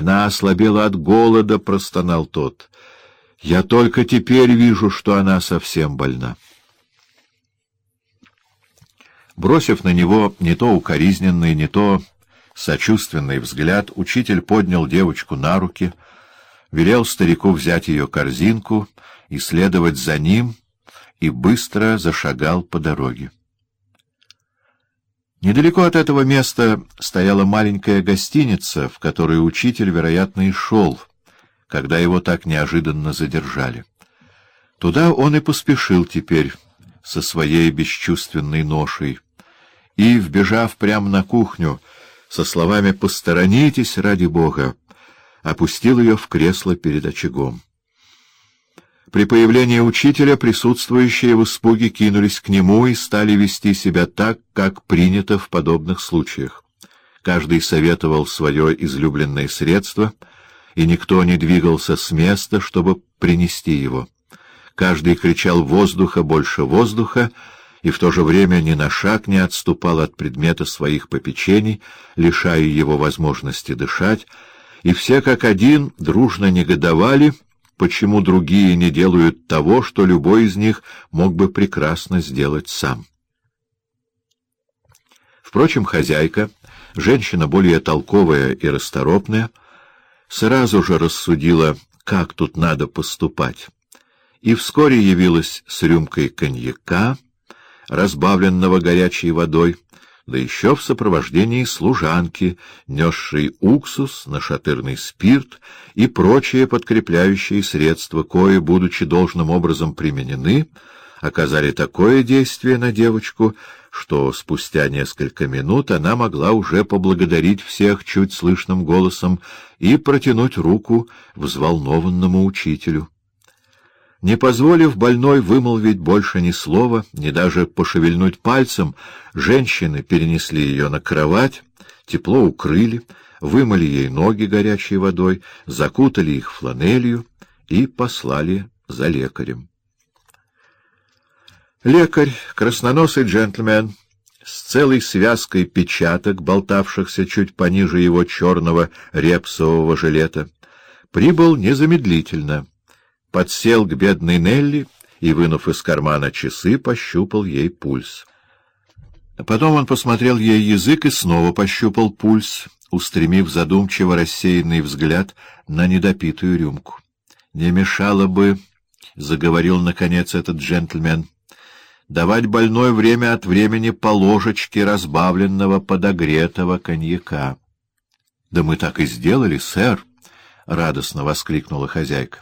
Она ослабела от голода, — простонал тот. Я только теперь вижу, что она совсем больна. Бросив на него не то укоризненный, не то сочувственный взгляд, учитель поднял девочку на руки, велел старику взять ее корзинку и следовать за ним, и быстро зашагал по дороге. Недалеко от этого места стояла маленькая гостиница, в которой учитель, вероятно, и шел, когда его так неожиданно задержали. Туда он и поспешил теперь со своей бесчувственной ношей, и, вбежав прямо на кухню, со словами «Посторонитесь, ради Бога!», опустил ее в кресло перед очагом. При появлении учителя присутствующие в испуге кинулись к нему и стали вести себя так, как принято в подобных случаях. Каждый советовал свое излюбленное средство, и никто не двигался с места, чтобы принести его. Каждый кричал «воздуха, больше воздуха!» и в то же время ни на шаг не отступал от предмета своих попечений, лишая его возможности дышать, и все как один дружно негодовали, почему другие не делают того, что любой из них мог бы прекрасно сделать сам. Впрочем, хозяйка, женщина более толковая и расторопная, сразу же рассудила, как тут надо поступать, и вскоре явилась с рюмкой коньяка, разбавленного горячей водой, да еще в сопровождении служанки, несшей уксус, нашатырный спирт и прочие подкрепляющие средства, кое, будучи должным образом применены, оказали такое действие на девочку, что спустя несколько минут она могла уже поблагодарить всех чуть слышным голосом и протянуть руку взволнованному учителю. Не позволив больной вымолвить больше ни слова, ни даже пошевельнуть пальцем, женщины перенесли ее на кровать, тепло укрыли, вымыли ей ноги горячей водой, закутали их фланелью и послали за лекарем. Лекарь, красноносый джентльмен, с целой связкой печаток, болтавшихся чуть пониже его черного репсового жилета, прибыл незамедлительно — подсел к бедной Нелли и, вынув из кармана часы, пощупал ей пульс. Потом он посмотрел ей язык и снова пощупал пульс, устремив задумчиво рассеянный взгляд на недопитую рюмку. — Не мешало бы, — заговорил наконец этот джентльмен, — давать больной время от времени по ложечке разбавленного подогретого коньяка. — Да мы так и сделали, сэр, — радостно воскликнула хозяйка.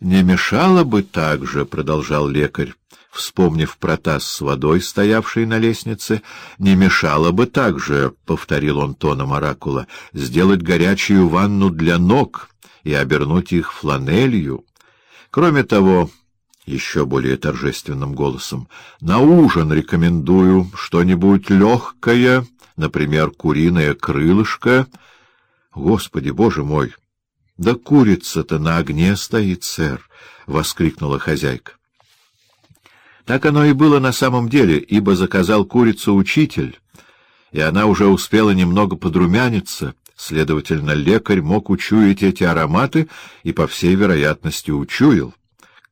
Не мешало бы также, — продолжал лекарь, вспомнив про таз с водой, стоявший на лестнице, — не мешало бы также, — повторил он тоном оракула, — сделать горячую ванну для ног и обернуть их фланелью. Кроме того, еще более торжественным голосом, — на ужин рекомендую что-нибудь легкое, например, куриное крылышко. Господи, боже мой! — да курица-то на огне стоит, сэр! — воскликнула хозяйка. Так оно и было на самом деле, ибо заказал курицу учитель, и она уже успела немного подрумяниться, следовательно, лекарь мог учуять эти ароматы и, по всей вероятности, учуял.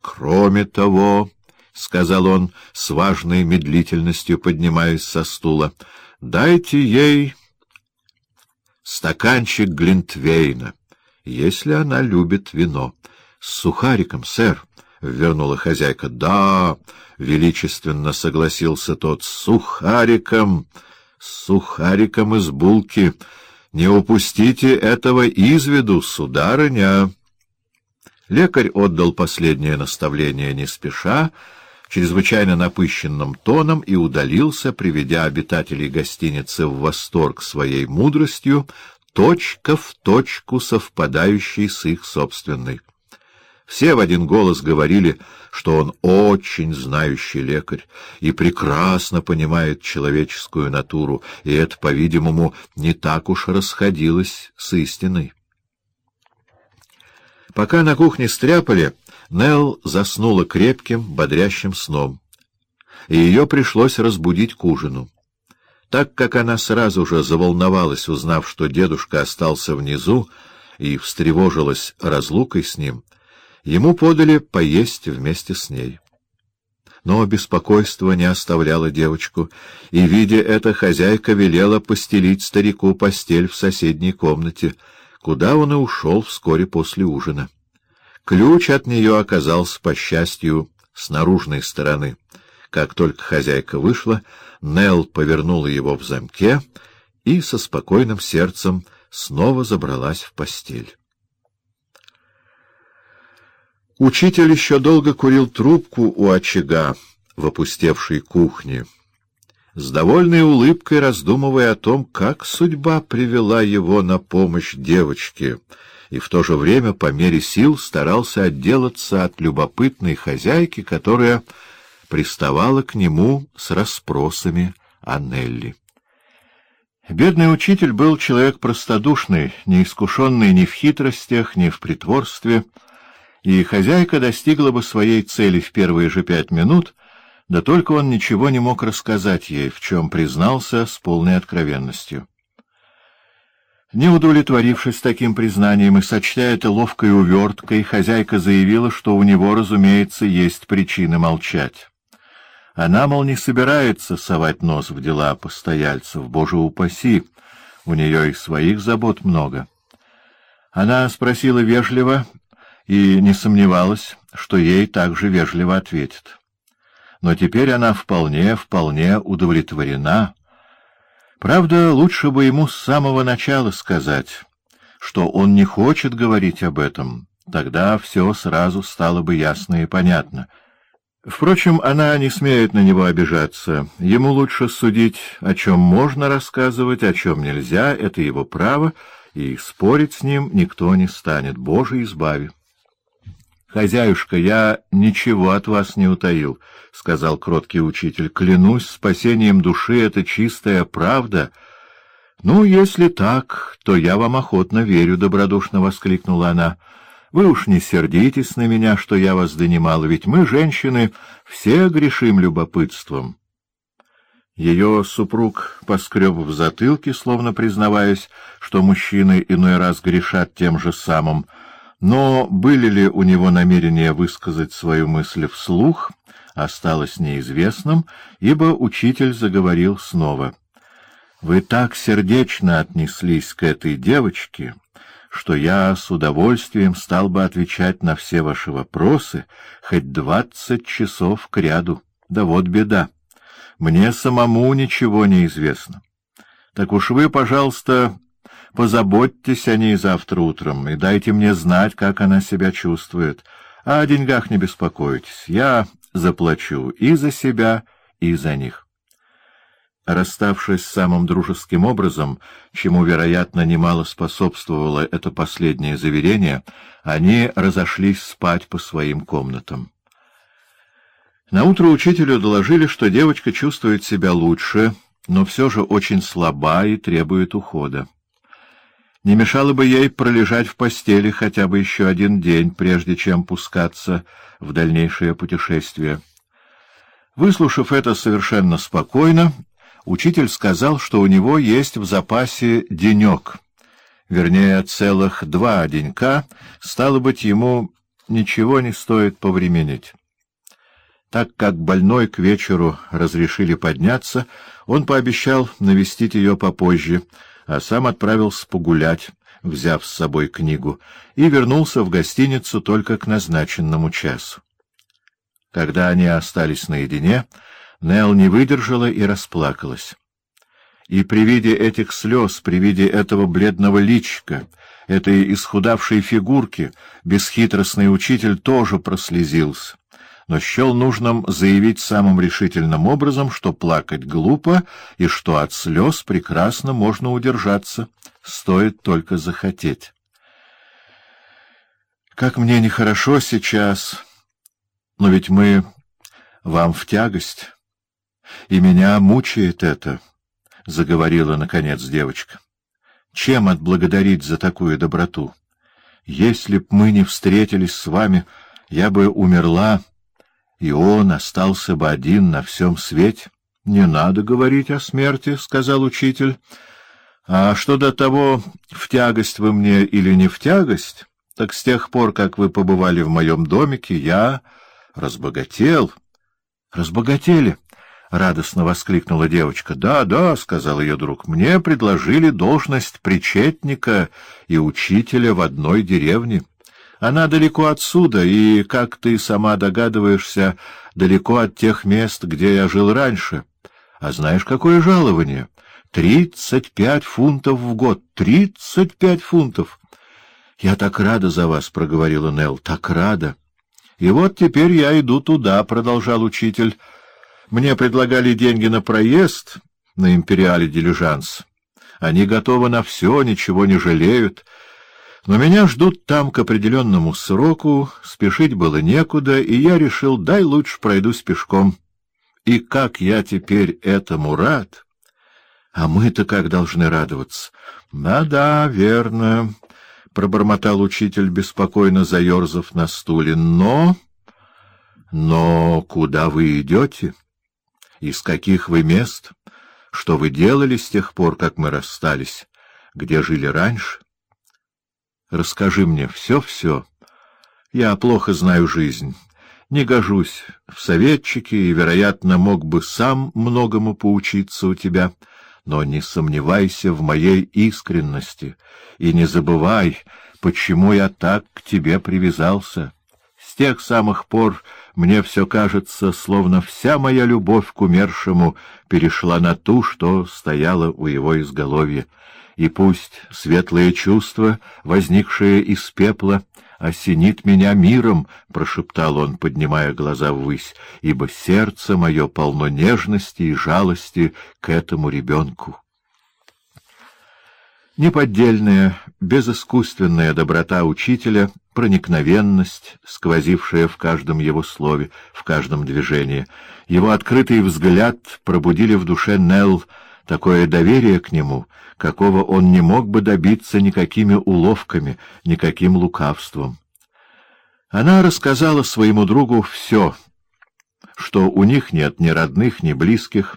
Кроме того, — сказал он с важной медлительностью, поднимаясь со стула, — дайте ей стаканчик глинтвейна если она любит вино. — С сухариком, сэр, — вернула хозяйка. — Да, — величественно согласился тот, — с сухариком, с сухариком из булки. Не упустите этого из виду, сударыня. Лекарь отдал последнее наставление не спеша, чрезвычайно напыщенным тоном и удалился, приведя обитателей гостиницы в восторг своей мудростью, точка в точку совпадающий с их собственной. Все в один голос говорили, что он очень знающий лекарь и прекрасно понимает человеческую натуру, и это, по-видимому, не так уж расходилось с истиной. Пока на кухне стряпали, Нелл заснула крепким, бодрящим сном, и ее пришлось разбудить к ужину. Так как она сразу же заволновалась, узнав, что дедушка остался внизу, и встревожилась разлукой с ним, ему подали поесть вместе с ней. Но беспокойство не оставляло девочку, и, видя это, хозяйка велела постелить старику постель в соседней комнате, куда он и ушел вскоре после ужина. Ключ от нее оказался, по счастью, с наружной стороны. Как только хозяйка вышла, Нелл повернула его в замке и со спокойным сердцем снова забралась в постель. Учитель еще долго курил трубку у очага в опустевшей кухне, с довольной улыбкой раздумывая о том, как судьба привела его на помощь девочке, и в то же время по мере сил старался отделаться от любопытной хозяйки, которая приставала к нему с расспросами о Нелли. Бедный учитель был человек простодушный, неискушенный ни в хитростях, ни в притворстве, и хозяйка достигла бы своей цели в первые же пять минут, да только он ничего не мог рассказать ей, в чем признался с полной откровенностью. Не удовлетворившись таким признанием и сочтя это ловкой уверткой, хозяйка заявила, что у него, разумеется, есть причины молчать. Она, мол, не собирается совать нос в дела постояльцев, боже упаси, у нее и своих забот много. Она спросила вежливо, и не сомневалась, что ей также вежливо ответит. Но теперь она вполне, вполне удовлетворена. Правда, лучше бы ему с самого начала сказать, что он не хочет говорить об этом, тогда все сразу стало бы ясно и понятно. Впрочем, она не смеет на него обижаться. Ему лучше судить, о чем можно рассказывать, о чем нельзя, это его право, и спорить с ним никто не станет, Боже избави. «Хозяюшка, я ничего от вас не утаил», — сказал кроткий учитель. «Клянусь спасением души, это чистая правда». «Ну, если так, то я вам охотно верю», — добродушно воскликнула она. «Вы уж не сердитесь на меня, что я вас донимала, ведь мы, женщины, все грешим любопытством». Ее супруг поскреб в затылке, словно признаваясь, что мужчины иной раз грешат тем же самым — но были ли у него намерения высказать свою мысль вслух, осталось неизвестным, ибо учитель заговорил снова. «Вы так сердечно отнеслись к этой девочке, что я с удовольствием стал бы отвечать на все ваши вопросы хоть двадцать часов кряду. Да вот беда. Мне самому ничего не известно. Так уж вы, пожалуйста, Позаботьтесь о ней завтра утром и дайте мне знать, как она себя чувствует. А о деньгах не беспокойтесь. Я заплачу и за себя, и за них. Расставшись самым дружеским образом, чему, вероятно, немало способствовало это последнее заверение, они разошлись спать по своим комнатам. Наутро учителю доложили, что девочка чувствует себя лучше, но все же очень слаба и требует ухода. Не мешало бы ей пролежать в постели хотя бы еще один день, прежде чем пускаться в дальнейшее путешествие. Выслушав это совершенно спокойно, учитель сказал, что у него есть в запасе денек, вернее, целых два денька, стало быть, ему ничего не стоит повременить. Так как больной к вечеру разрешили подняться, он пообещал навестить ее попозже — а сам отправился погулять, взяв с собой книгу, и вернулся в гостиницу только к назначенному часу. Когда они остались наедине, Нел не выдержала и расплакалась. И при виде этих слез, при виде этого бледного личика, этой исхудавшей фигурки, бесхитростный учитель тоже прослезился но счел нужным заявить самым решительным образом, что плакать глупо и что от слез прекрасно можно удержаться, стоит только захотеть. «Как мне нехорошо сейчас, но ведь мы вам в тягость, и меня мучает это», — заговорила, наконец, девочка. «Чем отблагодарить за такую доброту? Если б мы не встретились с вами, я бы умерла» и он остался бы один на всем свете. — Не надо говорить о смерти, — сказал учитель. А что до того, в тягость вы мне или не в тягость, так с тех пор, как вы побывали в моем домике, я разбогател. — Разбогатели? — радостно воскликнула девочка. — Да, да, — сказал ее друг, — мне предложили должность причетника и учителя в одной деревне. Она далеко отсюда, и, как ты сама догадываешься, далеко от тех мест, где я жил раньше. А знаешь, какое жалование? Тридцать пять фунтов в год. Тридцать пять фунтов! — Я так рада за вас, — проговорила Нелл, — так рада. — И вот теперь я иду туда, — продолжал учитель. Мне предлагали деньги на проезд на империале дилижанс. Они готовы на все, ничего не жалеют. Но меня ждут там к определенному сроку, спешить было некуда, и я решил, дай лучше пройдусь пешком. И как я теперь этому рад! А мы-то как должны радоваться? Да-да, верно, — пробормотал учитель, беспокойно заерзав на стуле. Но... Но куда вы идете? Из каких вы мест? Что вы делали с тех пор, как мы расстались? Где жили раньше? Расскажи мне все-все. Я плохо знаю жизнь, не гожусь в советчики и, вероятно, мог бы сам многому поучиться у тебя, но не сомневайся в моей искренности и не забывай, почему я так к тебе привязался. С тех самых пор мне все кажется, словно вся моя любовь к умершему перешла на ту, что стояла у его изголовья и пусть светлое чувство, возникшее из пепла, осенит меня миром, — прошептал он, поднимая глаза ввысь, — ибо сердце мое полно нежности и жалости к этому ребенку. Неподдельная, безыскусственная доброта учителя, проникновенность, сквозившая в каждом его слове, в каждом движении, его открытый взгляд пробудили в душе Нелл такое доверие к нему, какого он не мог бы добиться никакими уловками, никаким лукавством. Она рассказала своему другу все, что у них нет ни родных, ни близких,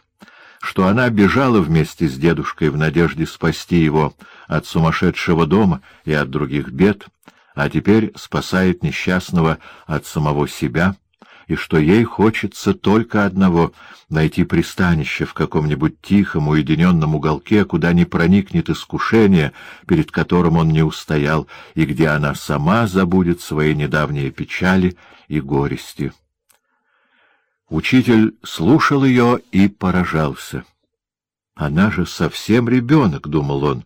что она бежала вместе с дедушкой в надежде спасти его от сумасшедшего дома и от других бед, а теперь спасает несчастного от самого себя — и что ей хочется только одного — найти пристанище в каком-нибудь тихом, уединенном уголке, куда не проникнет искушение, перед которым он не устоял, и где она сама забудет свои недавние печали и горести. Учитель слушал ее и поражался. «Она же совсем ребенок», — думал он.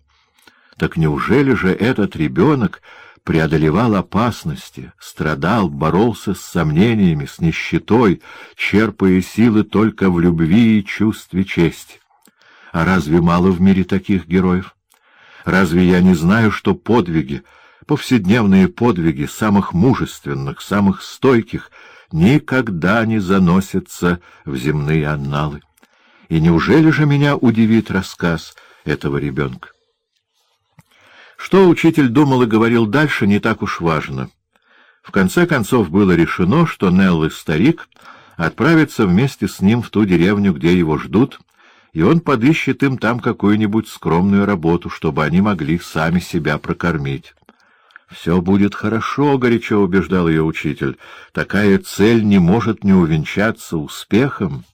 «Так неужели же этот ребенок преодолевал опасности, страдал, боролся с сомнениями, с нищетой, черпая силы только в любви и чувстве чести. А разве мало в мире таких героев? Разве я не знаю, что подвиги, повседневные подвиги самых мужественных, самых стойких, никогда не заносятся в земные анналы? И неужели же меня удивит рассказ этого ребенка? Что учитель думал и говорил дальше, не так уж важно. В конце концов было решено, что Нелл и старик отправятся вместе с ним в ту деревню, где его ждут, и он подыщет им там какую-нибудь скромную работу, чтобы они могли сами себя прокормить. «Все будет хорошо», — горячо убеждал ее учитель. «Такая цель не может не увенчаться успехом».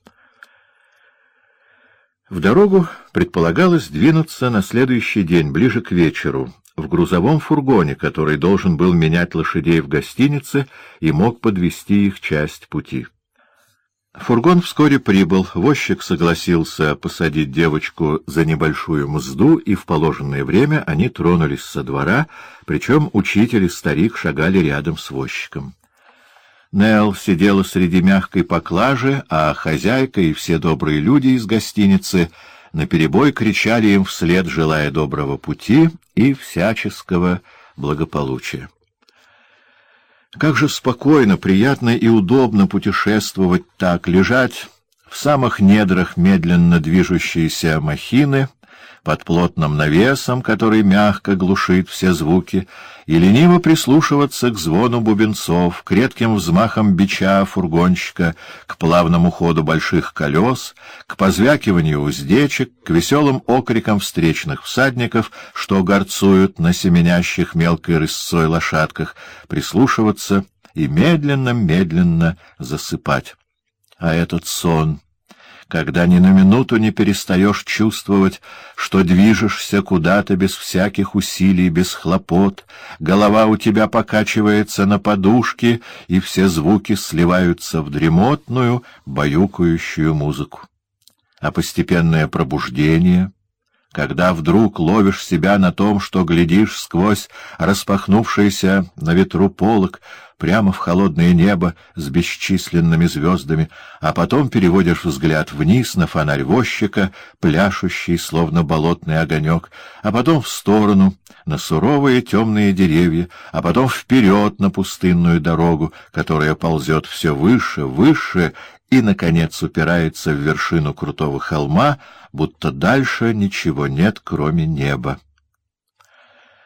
В дорогу предполагалось двинуться на следующий день, ближе к вечеру, в грузовом фургоне, который должен был менять лошадей в гостинице и мог подвести их часть пути. Фургон вскоре прибыл, возчик согласился посадить девочку за небольшую мзду, и в положенное время они тронулись со двора, причем учитель и старик шагали рядом с возчиком. Нелл сидела среди мягкой поклажи, а хозяйка и все добрые люди из гостиницы наперебой кричали им вслед, желая доброго пути и всяческого благополучия. Как же спокойно, приятно и удобно путешествовать так, лежать в самых недрах медленно движущейся махины, под плотным навесом, который мягко глушит все звуки, и лениво прислушиваться к звону бубенцов, к редким взмахам бича фургонщика, к плавному ходу больших колес, к позвякиванию уздечек, к веселым окрикам встречных всадников, что горцуют на семенящих мелкой рысцой лошадках, прислушиваться и медленно-медленно засыпать. А этот сон когда ни на минуту не перестаешь чувствовать, что движешься куда-то без всяких усилий, без хлопот, голова у тебя покачивается на подушке, и все звуки сливаются в дремотную, баюкающую музыку. А постепенное пробуждение — когда вдруг ловишь себя на том, что глядишь сквозь распахнувшийся на ветру полог, прямо в холодное небо с бесчисленными звездами, а потом переводишь взгляд вниз на фонарь возчика, пляшущий, словно болотный огонек, а потом в сторону, на суровые темные деревья, а потом вперед на пустынную дорогу, которая ползет все выше, выше и, наконец, упирается в вершину крутого холма, будто дальше ничего нет, кроме неба.